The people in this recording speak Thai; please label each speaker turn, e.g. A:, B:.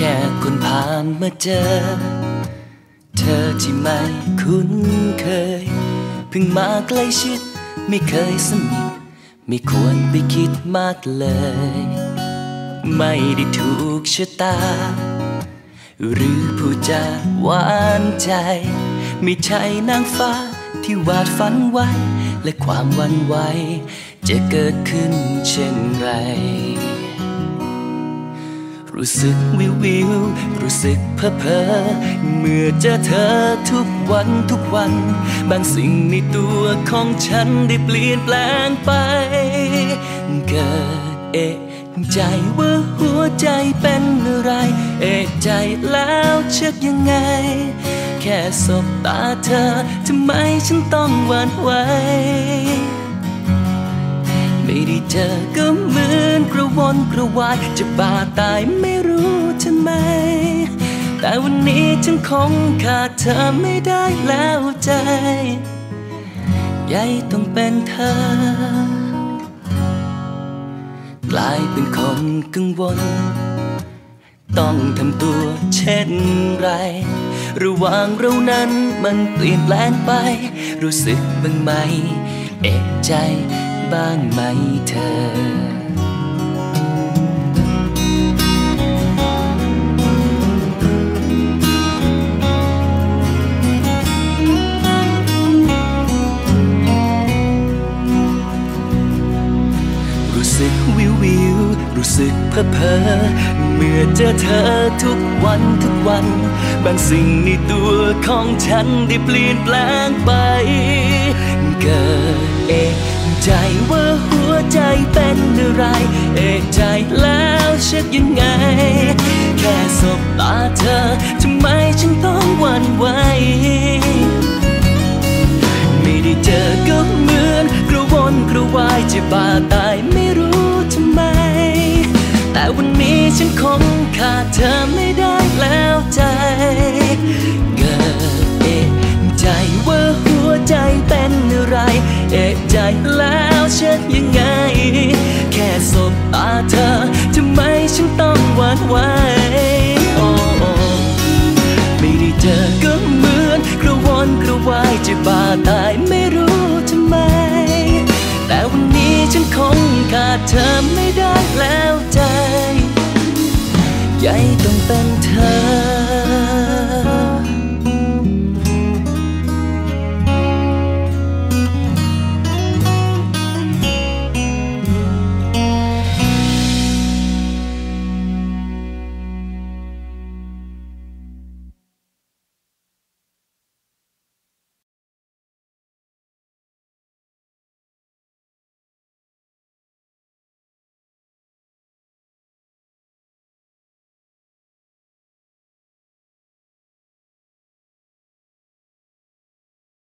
A: ค่คนผ่านมาเจอ เธอที่ไม่คุ้นเคย เพิ่งมาใกล้ชิด ไม่เคยสนิทไม่ควรไปคิดมากเลย ไม่ได้ถูกชะตา หรือผู้จาหวานใจ ไม่ใช่นางฟ้าที่วาดฝันไว้ และความวันไหวจะเกิดขึ้นเช่นไร รู้สึกวิววิว รู้สึกเพ้อเพอเมื่อเจอเธอทุกวันทุกวัน บางสิ่งในตัวของฉันได้เปลี่ยนแปลงไป เกิดเอะใจว่าหัวใจเป็นอะไร เอะใจแล้วเช็คยังไง แค่สบตาเธอทำไมฉันต้องหวั่นไหว ไม่ได้เจอก็เหมือนกระวนกระวาย จะบาตายไม่รู้ทำไม แต่วันนี้ฉันคงขาดเธอไม่ได้แล้วใจใหญ่ต้องเป็นเธอ กลายเป็นคนกังวล ต้องทำตัวเช่นไร ระหว่างเรานั้นมันเปลี่ยนแปลงไป รู้สึกบ้างไหม เอกใจ บ้างไหมเธอรู้สึกวิววิวรู้สึกเพ้อเพ้อเมื่อเจอเธอทุกวันทุกวัน บางสิ่งในตัวของฉันได้เปลี่ยนแปลงไป ใจว่าหัวใจเป็นอะไร เอกใจแล้วเช็คยังไง แค่สบตาเธอทำไมฉันต้องหวั่นไหวไม่ได้เจอก็เหมือนกระวนกระวายจะบาตายไม่รู้ทำไม แต่วันนี้ฉันคงขาดเธอไม่ได้แล้วใจ ใจแล้วเช็ดยังไง แค่สบตาเธอทำไมฉันต้องหวาดไหวโอ้ไม่ได้เจอก็เหมือนกระวนกระวายจะบาตายไม่รู้ทำไม แต่วันนี้ฉันคงขาดเธอไม่ได้แล้วใจ ใหญ่ต้องเป็นเธอ